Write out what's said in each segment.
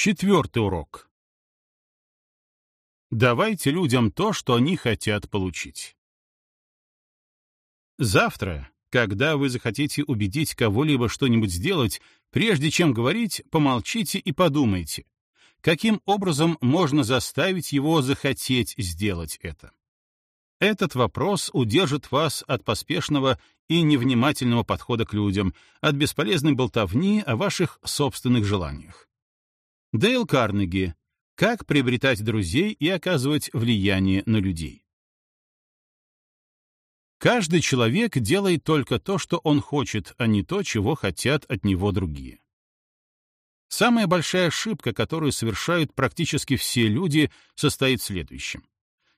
Четвертый урок. Давайте людям то, что они хотят получить. Завтра, когда вы захотите убедить кого-либо что-нибудь сделать, прежде чем говорить, помолчите и подумайте, каким образом можно заставить его захотеть сделать это. Этот вопрос удержит вас от поспешного и невнимательного подхода к людям, от бесполезной болтовни о ваших собственных желаниях. Дейл Карнеги. Как приобретать друзей и оказывать влияние на людей. Каждый человек делает только то, что он хочет, а не то, чего хотят от него другие. Самая большая ошибка, которую совершают практически все люди, состоит в следующем.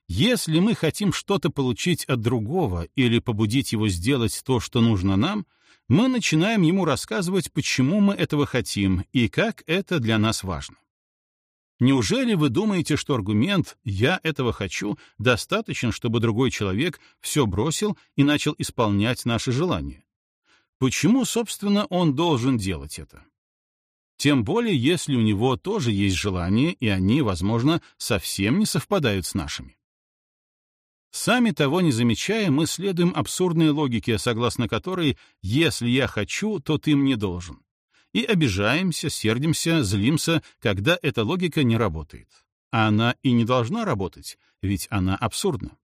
Если мы хотим что-то получить от другого или побудить его сделать то, что нужно нам, мы начинаем ему рассказывать, почему мы этого хотим и как это для нас важно. Неужели вы думаете, что аргумент «я этого хочу» достаточен, чтобы другой человек все бросил и начал исполнять наши желания? Почему, собственно, он должен делать это? Тем более, если у него тоже есть желания, и они, возможно, совсем не совпадают с нашими. Сами того не замечая, мы следуем абсурдной логике, согласно которой «если я хочу, то ты мне должен». И обижаемся, сердимся, злимся, когда эта логика не работает. А она и не должна работать, ведь она абсурдна.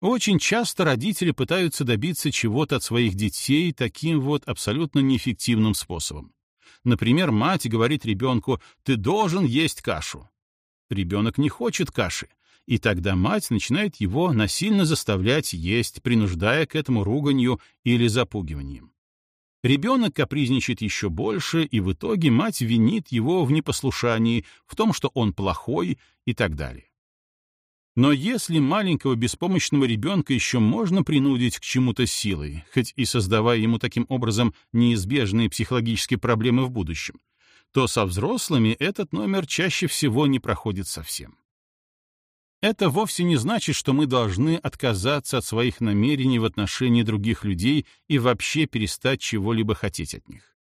Очень часто родители пытаются добиться чего-то от своих детей таким вот абсолютно неэффективным способом. Например, мать говорит ребенку «ты должен есть кашу». Ребенок не хочет каши, и тогда мать начинает его насильно заставлять есть, принуждая к этому руганью или запугиванием. Ребенок капризничает еще больше, и в итоге мать винит его в непослушании, в том, что он плохой и так далее. Но если маленького беспомощного ребенка еще можно принудить к чему-то силой, хоть и создавая ему таким образом неизбежные психологические проблемы в будущем, то со взрослыми этот номер чаще всего не проходит совсем. Это вовсе не значит, что мы должны отказаться от своих намерений в отношении других людей и вообще перестать чего-либо хотеть от них.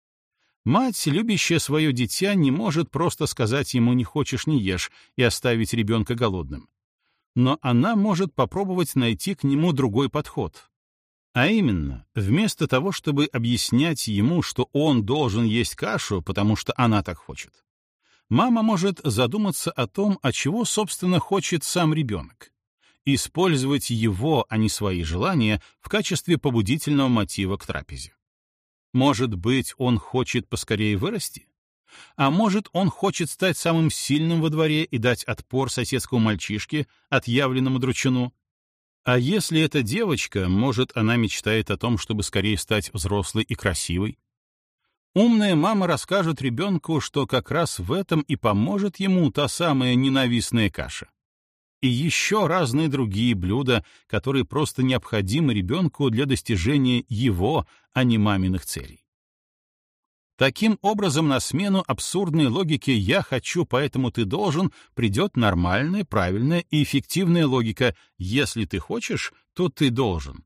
Мать, любящая свое дитя, не может просто сказать ему «не хочешь, не ешь» и оставить ребенка голодным. Но она может попробовать найти к нему другой подход. А именно, вместо того, чтобы объяснять ему, что он должен есть кашу, потому что она так хочет, мама может задуматься о том, о чего, собственно, хочет сам ребенок. Использовать его, а не свои желания, в качестве побудительного мотива к трапезе. Может быть, он хочет поскорее вырасти? А может, он хочет стать самым сильным во дворе и дать отпор соседскому мальчишке, отъявленному дручину? А если это девочка, может, она мечтает о том, чтобы скорее стать взрослой и красивой? Умная мама расскажет ребенку, что как раз в этом и поможет ему та самая ненавистная каша. И еще разные другие блюда, которые просто необходимы ребенку для достижения его, а не маминых целей. Таким образом, на смену абсурдной логике «я хочу, поэтому ты должен» придет нормальная, правильная и эффективная логика «если ты хочешь, то ты должен».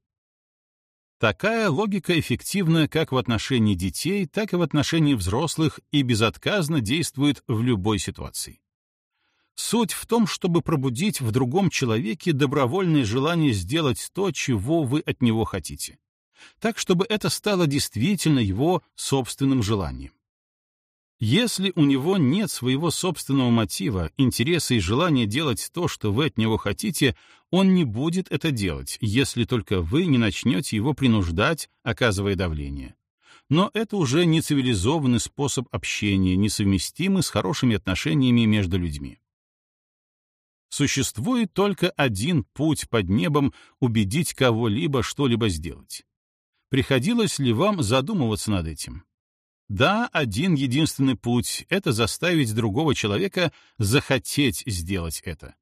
Такая логика эффективна как в отношении детей, так и в отношении взрослых и безотказно действует в любой ситуации. Суть в том, чтобы пробудить в другом человеке добровольное желание сделать то, чего вы от него хотите. Так, чтобы это стало действительно его собственным желанием. Если у него нет своего собственного мотива, интереса и желания делать то, что вы от него хотите, он не будет это делать, если только вы не начнете его принуждать, оказывая давление. Но это уже не цивилизованный способ общения, несовместимый с хорошими отношениями между людьми. Существует только один путь под небом убедить кого-либо что-либо сделать. Приходилось ли вам задумываться над этим? Да, один единственный путь — это заставить другого человека захотеть сделать это.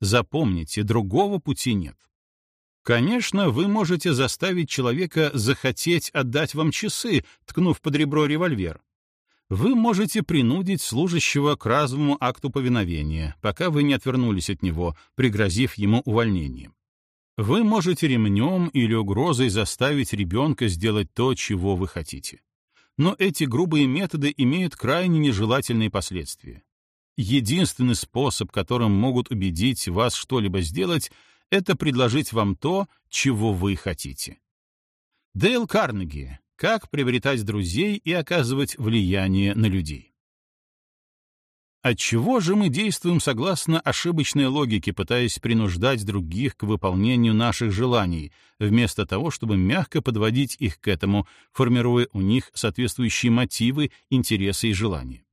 Запомните, другого пути нет. Конечно, вы можете заставить человека захотеть отдать вам часы, ткнув под ребро револьвер. Вы можете принудить служащего к разовому акту повиновения, пока вы не отвернулись от него, пригрозив ему увольнением. Вы можете ремнем или угрозой заставить ребенка сделать то, чего вы хотите. Но эти грубые методы имеют крайне нежелательные последствия. Единственный способ, которым могут убедить вас что-либо сделать, это предложить вам то, чего вы хотите. Дейл Карнеги. Как приобретать друзей и оказывать влияние на людей. Отчего же мы действуем согласно ошибочной логике, пытаясь принуждать других к выполнению наших желаний, вместо того, чтобы мягко подводить их к этому, формируя у них соответствующие мотивы, интересы и желания?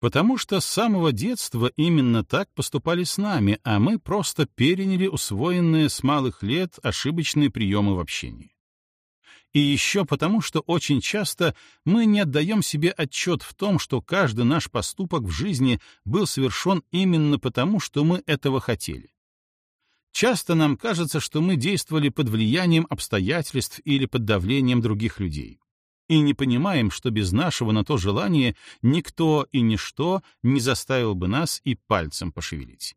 Потому что с самого детства именно так поступали с нами, а мы просто переняли усвоенные с малых лет ошибочные приемы в общении. И еще потому, что очень часто мы не отдаем себе отчет в том, что каждый наш поступок в жизни был совершен именно потому, что мы этого хотели. Часто нам кажется, что мы действовали под влиянием обстоятельств или под давлением других людей. И не понимаем, что без нашего на то желания никто и ничто не заставил бы нас и пальцем пошевелить.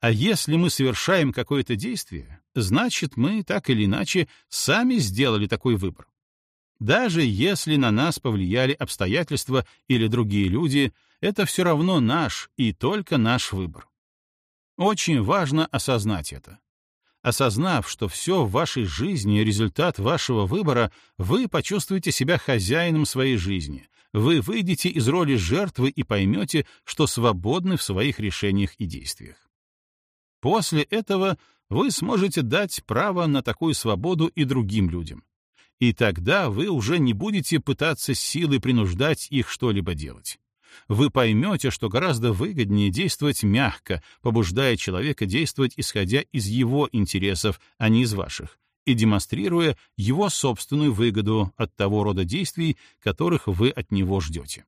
А если мы совершаем какое-то действие, значит, мы так или иначе сами сделали такой выбор. Даже если на нас повлияли обстоятельства или другие люди, это все равно наш и только наш выбор. Очень важно осознать это. Осознав, что все в вашей жизни — результат вашего выбора, вы почувствуете себя хозяином своей жизни, вы выйдете из роли жертвы и поймете, что свободны в своих решениях и действиях. После этого вы сможете дать право на такую свободу и другим людям. И тогда вы уже не будете пытаться силой принуждать их что-либо делать. Вы поймете, что гораздо выгоднее действовать мягко, побуждая человека действовать исходя из его интересов, а не из ваших, и демонстрируя его собственную выгоду от того рода действий, которых вы от него ждете.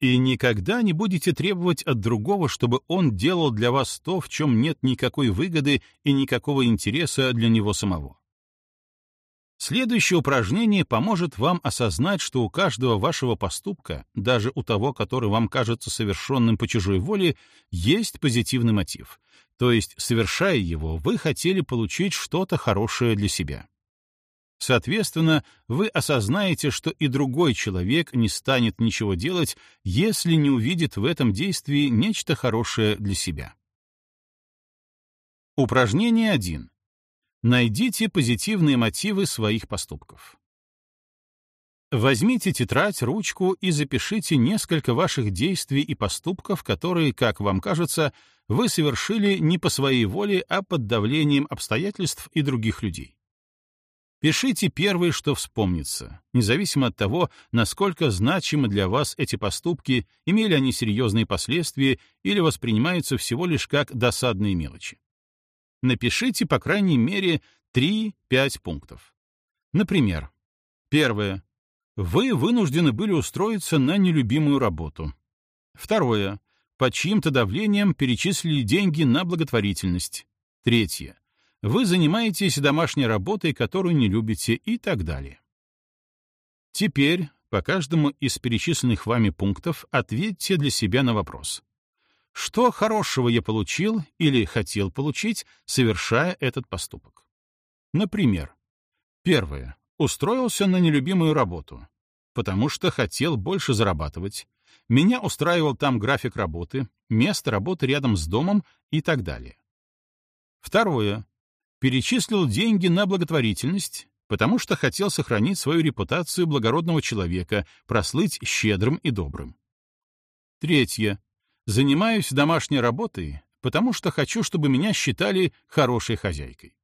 И никогда не будете требовать от другого, чтобы он делал для вас то, в чем нет никакой выгоды и никакого интереса для него самого. Следующее упражнение поможет вам осознать, что у каждого вашего поступка, даже у того, который вам кажется совершенным по чужой воле, есть позитивный мотив. То есть, совершая его, вы хотели получить что-то хорошее для себя. Соответственно, вы осознаете, что и другой человек не станет ничего делать, если не увидит в этом действии нечто хорошее для себя. Упражнение 1. Найдите позитивные мотивы своих поступков. Возьмите тетрадь, ручку и запишите несколько ваших действий и поступков, которые, как вам кажется, вы совершили не по своей воле, а под давлением обстоятельств и других людей. Пишите первое, что вспомнится, независимо от того, насколько значимы для вас эти поступки, имели они серьезные последствия или воспринимаются всего лишь как досадные мелочи. Напишите, по крайней мере, 3-5 пунктов. Например, первое. Вы вынуждены были устроиться на нелюбимую работу. Второе. Под чьим-то давлением перечислили деньги на благотворительность. Третье вы занимаетесь домашней работой, которую не любите и так далее. Теперь по каждому из перечисленных вами пунктов ответьте для себя на вопрос. Что хорошего я получил или хотел получить, совершая этот поступок? Например, первое. Устроился на нелюбимую работу, потому что хотел больше зарабатывать. Меня устраивал там график работы, место работы рядом с домом и так далее. Второе перечислил деньги на благотворительность, потому что хотел сохранить свою репутацию благородного человека, прослыть щедрым и добрым. Третье. Занимаюсь домашней работой, потому что хочу, чтобы меня считали хорошей хозяйкой.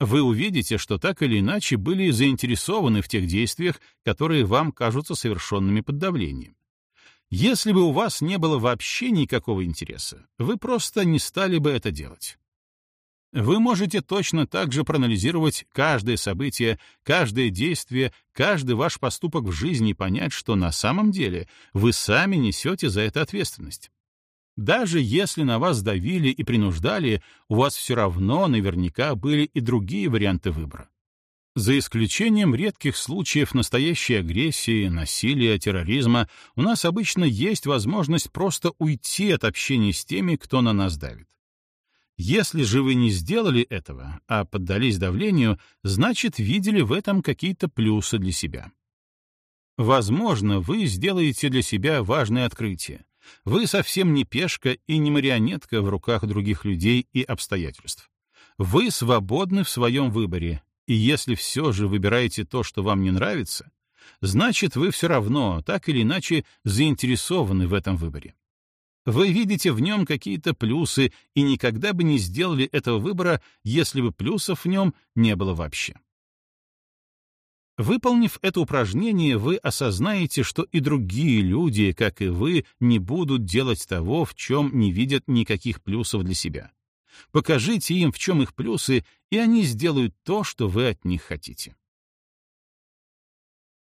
Вы увидите, что так или иначе были заинтересованы в тех действиях, которые вам кажутся совершенными под давлением. Если бы у вас не было вообще никакого интереса, вы просто не стали бы это делать. Вы можете точно так же проанализировать каждое событие, каждое действие, каждый ваш поступок в жизни и понять, что на самом деле вы сами несете за это ответственность. Даже если на вас давили и принуждали, у вас все равно наверняка были и другие варианты выбора. За исключением редких случаев настоящей агрессии, насилия, терроризма, у нас обычно есть возможность просто уйти от общения с теми, кто на нас давит. Если же вы не сделали этого, а поддались давлению, значит, видели в этом какие-то плюсы для себя. Возможно, вы сделаете для себя важное открытие. Вы совсем не пешка и не марионетка в руках других людей и обстоятельств. Вы свободны в своем выборе, и если все же выбираете то, что вам не нравится, значит, вы все равно, так или иначе, заинтересованы в этом выборе. Вы видите в нем какие-то плюсы и никогда бы не сделали этого выбора, если бы плюсов в нем не было вообще. Выполнив это упражнение, вы осознаете, что и другие люди, как и вы, не будут делать того, в чем не видят никаких плюсов для себя. Покажите им, в чем их плюсы, и они сделают то, что вы от них хотите.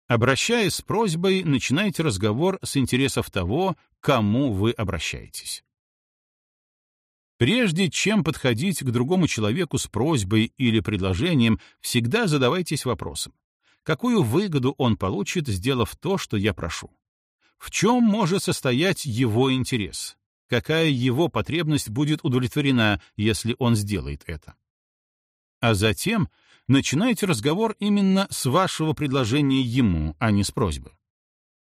Обращаясь с просьбой, начинайте разговор с интересов того, к кому вы обращаетесь. Прежде чем подходить к другому человеку с просьбой или предложением, всегда задавайтесь вопросом какую выгоду он получит, сделав то, что я прошу. В чем может состоять его интерес? Какая его потребность будет удовлетворена, если он сделает это? А затем начинайте разговор именно с вашего предложения ему, а не с просьбы.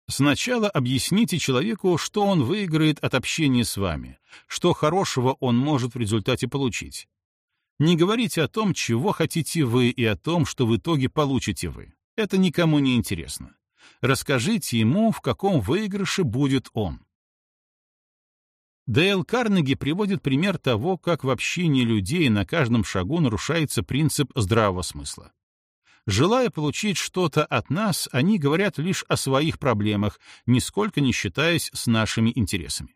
Сначала объясните человеку, что он выиграет от общения с вами, что хорошего он может в результате получить. Не говорите о том, чего хотите вы, и о том, что в итоге получите вы. Это никому не интересно. Расскажите ему, в каком выигрыше будет он. Дейл Карнеги приводит пример того, как в общении людей на каждом шагу нарушается принцип здравого смысла. Желая получить что-то от нас, они говорят лишь о своих проблемах, нисколько не считаясь с нашими интересами.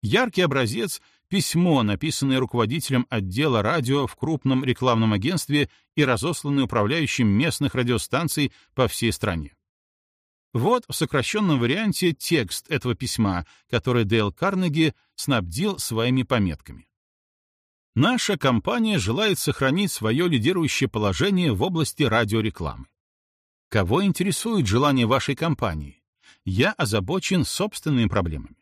Яркий образец — письмо, написанное руководителем отдела радио в крупном рекламном агентстве и разосланное управляющим местных радиостанций по всей стране. Вот в сокращенном варианте текст этого письма, который Дейл Карнеги снабдил своими пометками. Наша компания желает сохранить свое лидирующее положение в области радиорекламы. Кого интересует желание вашей компании? Я озабочен собственными проблемами.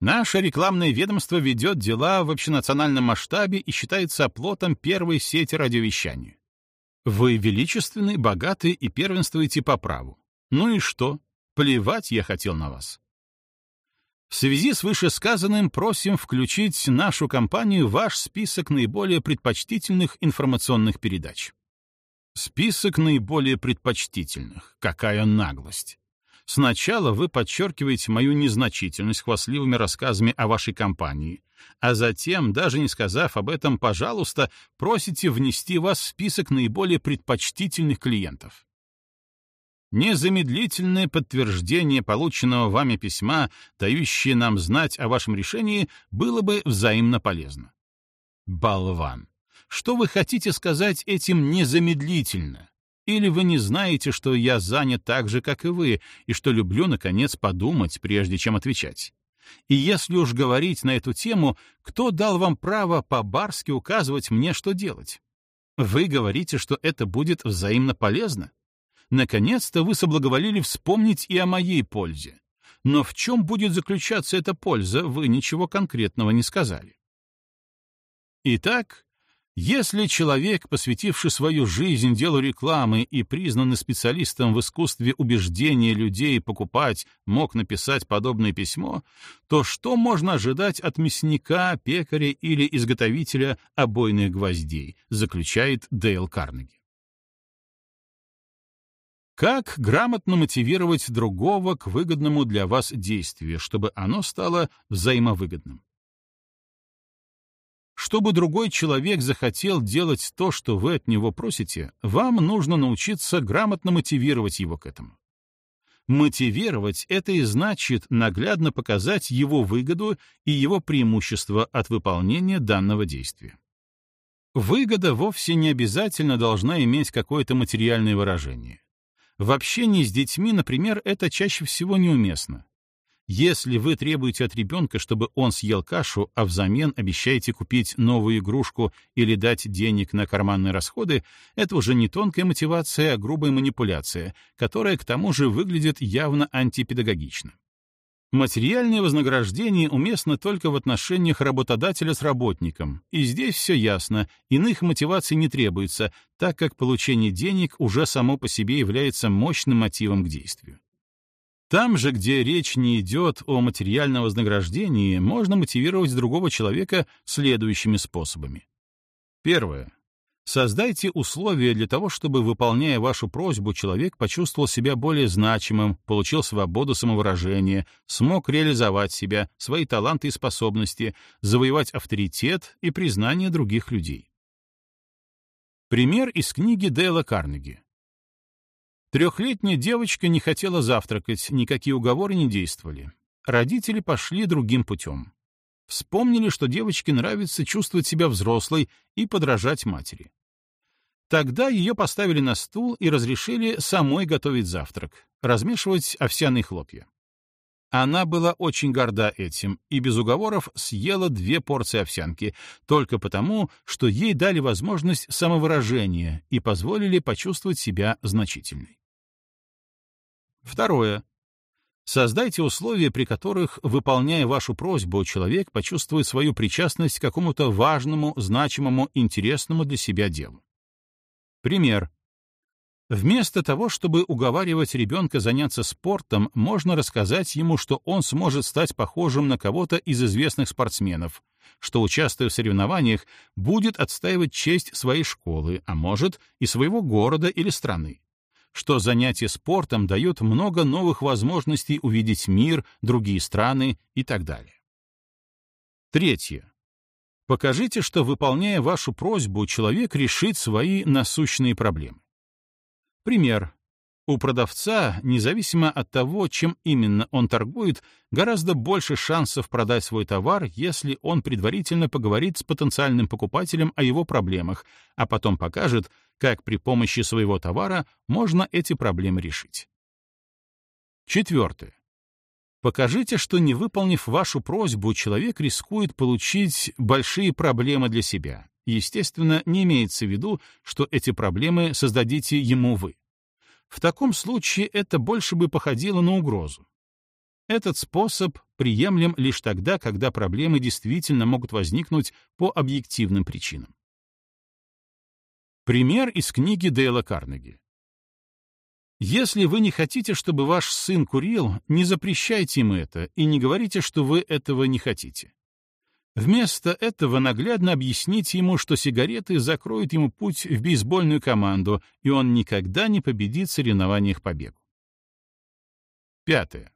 Наше рекламное ведомство ведет дела в общенациональном масштабе и считается оплотом первой сети радиовещания. Вы величественны, богаты и первенствуете по праву. Ну и что? Плевать я хотел на вас. В связи с вышесказанным просим включить нашу компанию в ваш список наиболее предпочтительных информационных передач. Список наиболее предпочтительных. Какая наглость. Сначала вы подчеркиваете мою незначительность хвастливыми рассказами о вашей компании, а затем, даже не сказав об этом, пожалуйста, просите внести вас в список наиболее предпочтительных клиентов. Незамедлительное подтверждение полученного вами письма, дающее нам знать о вашем решении, было бы взаимно полезно. Болван! Что вы хотите сказать этим незамедлительно? Или вы не знаете, что я занят так же, как и вы, и что люблю, наконец, подумать, прежде чем отвечать? И если уж говорить на эту тему, кто дал вам право по-барски указывать мне, что делать? Вы говорите, что это будет взаимно полезно? Наконец-то вы соблаговолили вспомнить и о моей пользе. Но в чем будет заключаться эта польза, вы ничего конкретного не сказали. Итак, если человек, посвятивший свою жизнь делу рекламы и признанный специалистом в искусстве убеждения людей покупать, мог написать подобное письмо, то что можно ожидать от мясника, пекаря или изготовителя обойных гвоздей, заключает Дейл Карнеги. Как грамотно мотивировать другого к выгодному для вас действию, чтобы оно стало взаимовыгодным? Чтобы другой человек захотел делать то, что вы от него просите, вам нужно научиться грамотно мотивировать его к этому. Мотивировать — это и значит наглядно показать его выгоду и его преимущество от выполнения данного действия. Выгода вовсе не обязательно должна иметь какое-то материальное выражение. В общении с детьми, например, это чаще всего неуместно. Если вы требуете от ребенка, чтобы он съел кашу, а взамен обещаете купить новую игрушку или дать денег на карманные расходы, это уже не тонкая мотивация, а грубая манипуляция, которая к тому же выглядит явно антипедагогично. Материальное вознаграждение уместно только в отношениях работодателя с работником, и здесь все ясно, иных мотиваций не требуется, так как получение денег уже само по себе является мощным мотивом к действию. Там же, где речь не идет о материальном вознаграждении, можно мотивировать другого человека следующими способами. Первое. Создайте условия для того, чтобы, выполняя вашу просьбу, человек почувствовал себя более значимым, получил свободу самовыражения, смог реализовать себя, свои таланты и способности, завоевать авторитет и признание других людей. Пример из книги Дейла Карнеги. Трехлетняя девочка не хотела завтракать, никакие уговоры не действовали. Родители пошли другим путем. Вспомнили, что девочке нравится чувствовать себя взрослой и подражать матери. Тогда ее поставили на стул и разрешили самой готовить завтрак, размешивать овсяные хлопья. Она была очень горда этим и без уговоров съела две порции овсянки, только потому, что ей дали возможность самовыражения и позволили почувствовать себя значительной. Второе. Создайте условия, при которых, выполняя вашу просьбу, человек почувствует свою причастность к какому-то важному, значимому, интересному для себя делу. Пример. Вместо того, чтобы уговаривать ребенка заняться спортом, можно рассказать ему, что он сможет стать похожим на кого-то из известных спортсменов, что, участвуя в соревнованиях, будет отстаивать честь своей школы, а может, и своего города или страны что занятие спортом дает много новых возможностей увидеть мир, другие страны и так далее. Третье. Покажите, что, выполняя вашу просьбу, человек решит свои насущные проблемы. Пример. У продавца, независимо от того, чем именно он торгует, гораздо больше шансов продать свой товар, если он предварительно поговорит с потенциальным покупателем о его проблемах, а потом покажет, как при помощи своего товара можно эти проблемы решить. Четвертое. Покажите, что не выполнив вашу просьбу, человек рискует получить большие проблемы для себя. Естественно, не имеется в виду, что эти проблемы создадите ему вы. В таком случае это больше бы походило на угрозу. Этот способ приемлем лишь тогда, когда проблемы действительно могут возникнуть по объективным причинам. Пример из книги Дейла Карнеги. Если вы не хотите, чтобы ваш сын курил, не запрещайте ему это и не говорите, что вы этого не хотите. Вместо этого наглядно объясните ему, что сигареты закроют ему путь в бейсбольную команду, и он никогда не победит в соревнованиях по бегу. Пятое.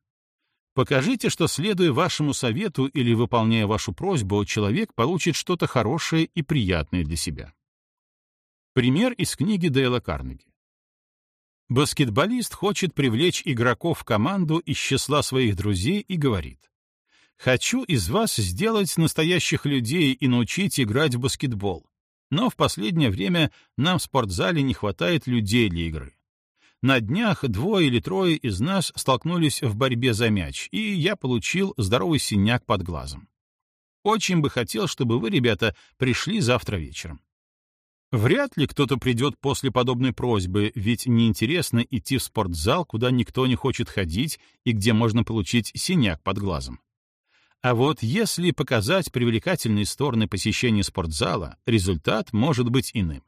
Покажите, что, следуя вашему совету или выполняя вашу просьбу, человек получит что-то хорошее и приятное для себя. Пример из книги Дейла Карнеги. Баскетболист хочет привлечь игроков в команду из числа своих друзей и говорит, Хочу из вас сделать настоящих людей и научить играть в баскетбол. Но в последнее время нам в спортзале не хватает людей для игры. На днях двое или трое из нас столкнулись в борьбе за мяч, и я получил здоровый синяк под глазом. Очень бы хотел, чтобы вы, ребята, пришли завтра вечером. Вряд ли кто-то придет после подобной просьбы, ведь неинтересно идти в спортзал, куда никто не хочет ходить и где можно получить синяк под глазом. А вот если показать привлекательные стороны посещения спортзала, результат может быть иным.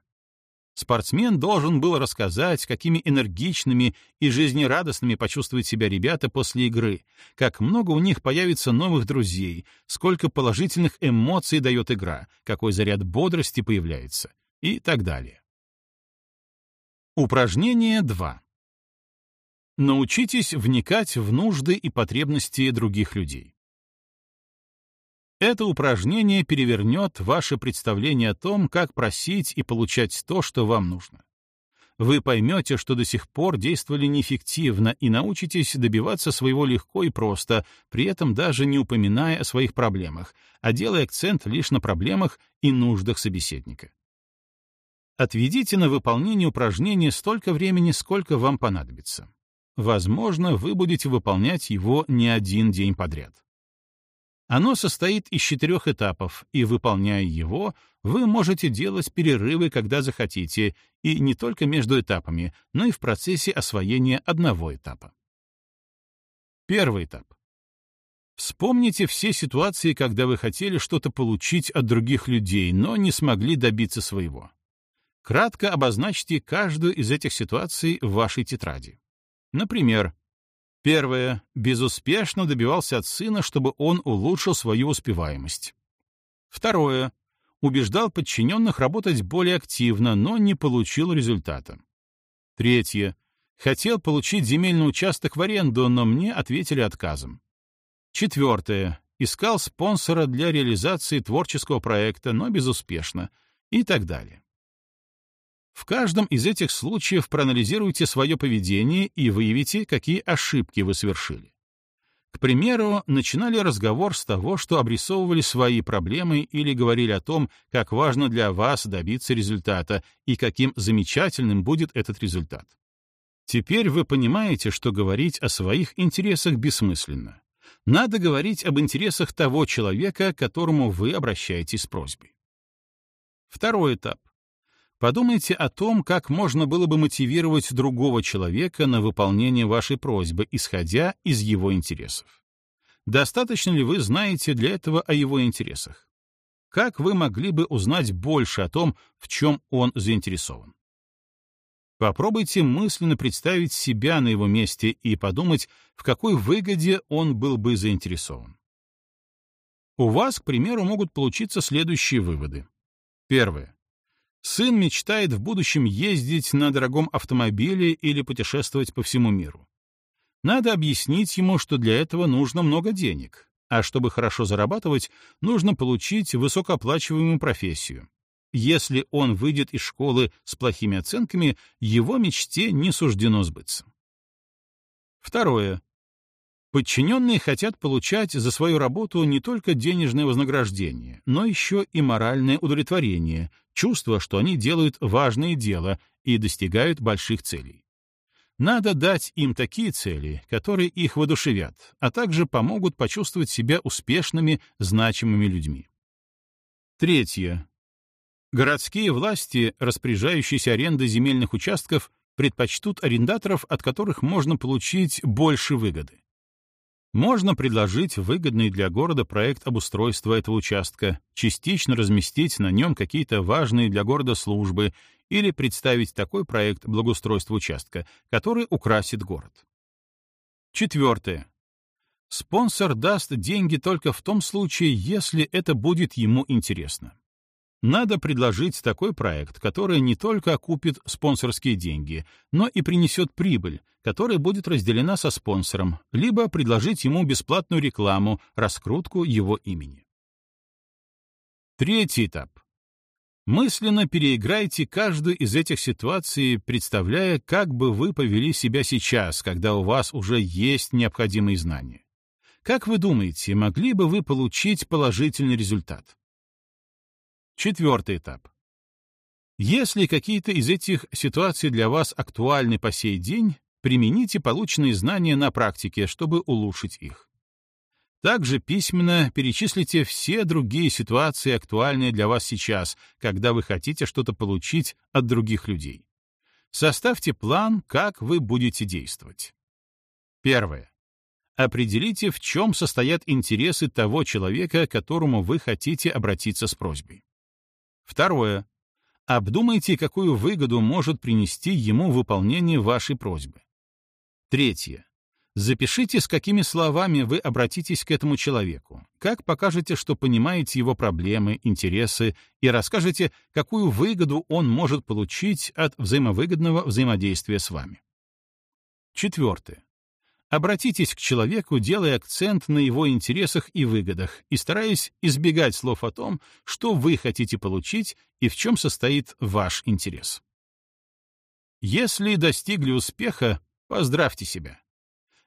Спортсмен должен был рассказать, какими энергичными и жизнерадостными почувствуют себя ребята после игры, как много у них появится новых друзей, сколько положительных эмоций дает игра, какой заряд бодрости появляется и так далее. Упражнение 2. Научитесь вникать в нужды и потребности других людей. Это упражнение перевернет ваше представление о том, как просить и получать то, что вам нужно. Вы поймете, что до сих пор действовали неэффективно и научитесь добиваться своего легко и просто, при этом даже не упоминая о своих проблемах, а делая акцент лишь на проблемах и нуждах собеседника. Отведите на выполнение упражнения столько времени, сколько вам понадобится. Возможно, вы будете выполнять его не один день подряд. Оно состоит из четырех этапов, и, выполняя его, вы можете делать перерывы, когда захотите, и не только между этапами, но и в процессе освоения одного этапа. Первый этап. Вспомните все ситуации, когда вы хотели что-то получить от других людей, но не смогли добиться своего. Кратко обозначьте каждую из этих ситуаций в вашей тетради. Например, первое. Безуспешно добивался от сына, чтобы он улучшил свою успеваемость. Второе. Убеждал подчиненных работать более активно, но не получил результата. Третье. Хотел получить земельный участок в аренду, но мне ответили отказом. Четвертое. Искал спонсора для реализации творческого проекта, но безуспешно. И так далее. В каждом из этих случаев проанализируйте свое поведение и выявите, какие ошибки вы совершили. К примеру, начинали разговор с того, что обрисовывали свои проблемы или говорили о том, как важно для вас добиться результата и каким замечательным будет этот результат. Теперь вы понимаете, что говорить о своих интересах бессмысленно. Надо говорить об интересах того человека, к которому вы обращаетесь с просьбой. Второй этап. Подумайте о том, как можно было бы мотивировать другого человека на выполнение вашей просьбы, исходя из его интересов. Достаточно ли вы знаете для этого о его интересах? Как вы могли бы узнать больше о том, в чем он заинтересован? Попробуйте мысленно представить себя на его месте и подумать, в какой выгоде он был бы заинтересован. У вас, к примеру, могут получиться следующие выводы. Первое. Сын мечтает в будущем ездить на дорогом автомобиле или путешествовать по всему миру. Надо объяснить ему, что для этого нужно много денег, а чтобы хорошо зарабатывать, нужно получить высокооплачиваемую профессию, если он выйдет из школы с плохими оценками, его мечте не суждено сбыться. Второе. Подчиненные хотят получать за свою работу не только денежное вознаграждение, но еще и моральное удовлетворение, чувство, что они делают важное дело и достигают больших целей. Надо дать им такие цели, которые их воодушевят, а также помогут почувствовать себя успешными, значимыми людьми. Третье. Городские власти, распоряжающиеся арендой земельных участков, предпочтут арендаторов, от которых можно получить больше выгоды. Можно предложить выгодный для города проект обустройства этого участка, частично разместить на нем какие-то важные для города службы или представить такой проект благоустройства участка, который украсит город. Четвертое. Спонсор даст деньги только в том случае, если это будет ему интересно. Надо предложить такой проект, который не только окупит спонсорские деньги, но и принесет прибыль, которая будет разделена со спонсором, либо предложить ему бесплатную рекламу, раскрутку его имени. Третий этап. Мысленно переиграйте каждую из этих ситуаций, представляя, как бы вы повели себя сейчас, когда у вас уже есть необходимые знания. Как вы думаете, могли бы вы получить положительный результат? Четвертый этап. Если какие-то из этих ситуаций для вас актуальны по сей день, примените полученные знания на практике, чтобы улучшить их. Также письменно перечислите все другие ситуации, актуальные для вас сейчас, когда вы хотите что-то получить от других людей. Составьте план, как вы будете действовать. Первое. Определите, в чем состоят интересы того человека, к которому вы хотите обратиться с просьбой. Второе. Обдумайте, какую выгоду может принести ему выполнение вашей просьбы. Третье. Запишите, с какими словами вы обратитесь к этому человеку, как покажете, что понимаете его проблемы, интересы, и расскажете, какую выгоду он может получить от взаимовыгодного взаимодействия с вами. Четвертое. Обратитесь к человеку, делая акцент на его интересах и выгодах и стараясь избегать слов о том, что вы хотите получить и в чем состоит ваш интерес. Если достигли успеха, поздравьте себя.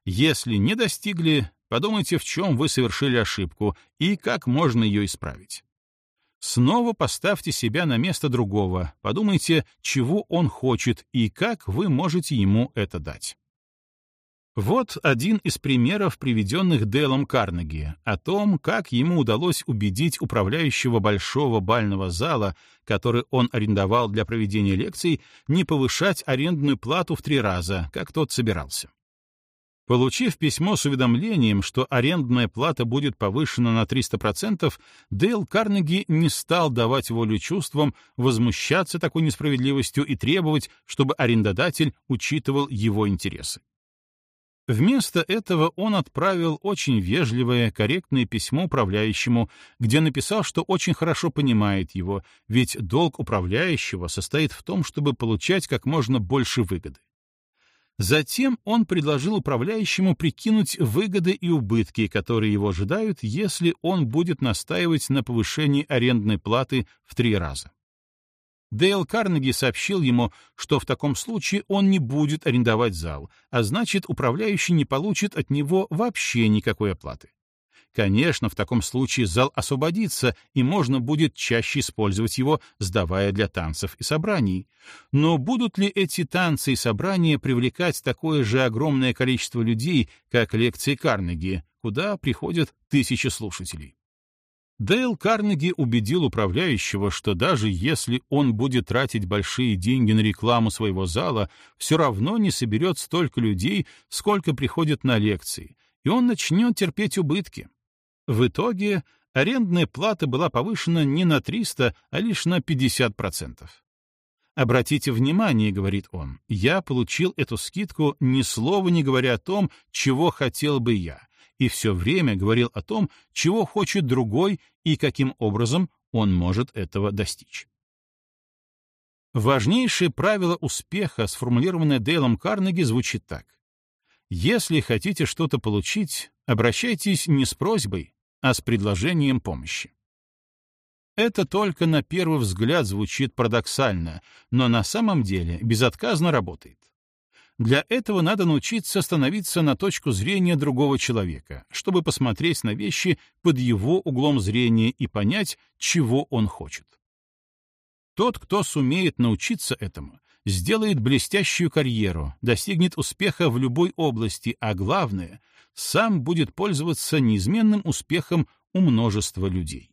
Если не достигли, подумайте, в чем вы совершили ошибку и как можно ее исправить. Снова поставьте себя на место другого, подумайте, чего он хочет и как вы можете ему это дать. Вот один из примеров, приведенных Делом Карнеги, о том, как ему удалось убедить управляющего большого бального зала, который он арендовал для проведения лекций, не повышать арендную плату в три раза, как тот собирался. Получив письмо с уведомлением, что арендная плата будет повышена на 300%, Дейл Карнеги не стал давать волю чувствам, возмущаться такой несправедливостью и требовать, чтобы арендодатель учитывал его интересы. Вместо этого он отправил очень вежливое, корректное письмо управляющему, где написал, что очень хорошо понимает его, ведь долг управляющего состоит в том, чтобы получать как можно больше выгоды. Затем он предложил управляющему прикинуть выгоды и убытки, которые его ожидают, если он будет настаивать на повышении арендной платы в три раза. Дейл Карнеги сообщил ему, что в таком случае он не будет арендовать зал, а значит, управляющий не получит от него вообще никакой оплаты. Конечно, в таком случае зал освободится, и можно будет чаще использовать его, сдавая для танцев и собраний. Но будут ли эти танцы и собрания привлекать такое же огромное количество людей, как лекции Карнеги, куда приходят тысячи слушателей? Дейл Карнеги убедил управляющего, что даже если он будет тратить большие деньги на рекламу своего зала, все равно не соберет столько людей, сколько приходит на лекции, и он начнет терпеть убытки. В итоге арендная плата была повышена не на 300, а лишь на 50%. «Обратите внимание», — говорит он, — «я получил эту скидку, ни слова не говоря о том, чего хотел бы я, и все время говорил о том, чего хочет другой и каким образом он может этого достичь». Важнейшее правило успеха, сформулированное Дейлом Карнеги, звучит так. Если хотите что-то получить, обращайтесь не с просьбой, а с предложением помощи. Это только на первый взгляд звучит парадоксально, но на самом деле безотказно работает. Для этого надо научиться становиться на точку зрения другого человека, чтобы посмотреть на вещи под его углом зрения и понять, чего он хочет. Тот, кто сумеет научиться этому, сделает блестящую карьеру, достигнет успеха в любой области, а главное, сам будет пользоваться неизменным успехом у множества людей.